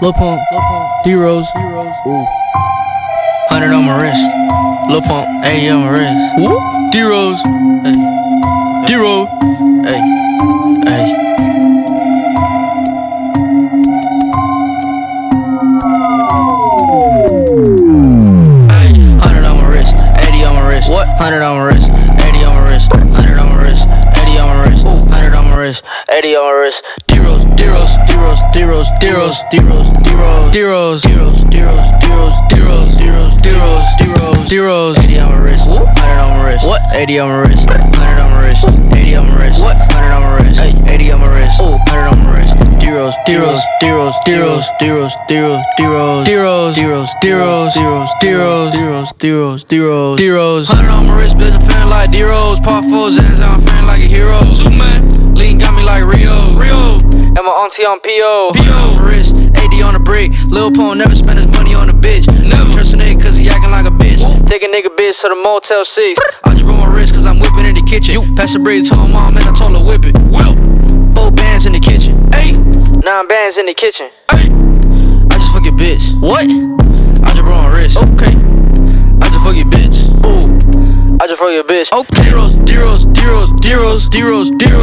Lil Pump, D Rose, ooh. 100 on my wrist. Lil Pump, 80 on my wrist. Woo. D Rose, hey. D Rose, hey. Hey. Hey, 100 on my wrist, 80 on my wrist. D Rose, D Rose, D Rose, D Rose, D Rose, D Rose, D Rose. 80 on my wrist, 100 on my wrist. What? 80 on my wrist, 100 on my wrist. 80 on my wrist. What? 100 on my wrist. Hey, 80 on my wrist. 100 on my wrist. D Rose, D Rose, D Rose, D Rose, D Rose, D Rose, D Rose, D Rose, D Rose, D Rose, D Rose, D Rose, D Rose, D Rose, D Rose, D Rose. 100 on my wrist, bitch, I'm feeling like D Rose. Pop four Zans, I'm feeling like a hero. Superman, my on PO. PO, wrist, AD on the brick. Lil Pump never spend his money on a bitch. Never trust a nigga cause he acting like a bitch. Take a nigga bitch to the Motel 6. I just broke my wrist cause I'm whipping in the kitchen. You pass the bread to my mom and I told her whip it. Well, four bands in the kitchen. Hey, nine bands in the kitchen. Hey, I just fuck your bitch. What? I just broke my wrist. Okay. I just fuck your bitch. Ooh. I just fuck your bitch. Okay. D Rose, Deros, D Rose, Deros, D Rose, Deros,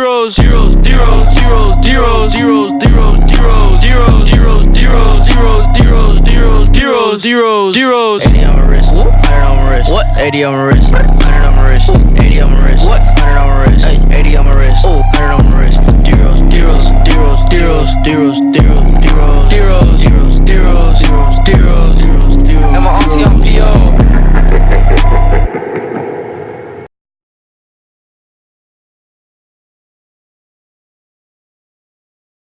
D Rose, Deros, D Rose, Deros, D Rose, Deros, D Rose, Deros, D Rose, Deros, Deros, D Rose, Deros, D Rose, Deros, D Rose, Deros, D Rose. 80 on my wrist. 100 on my wrist. What? 80 on my wrist. 100 on my wrist.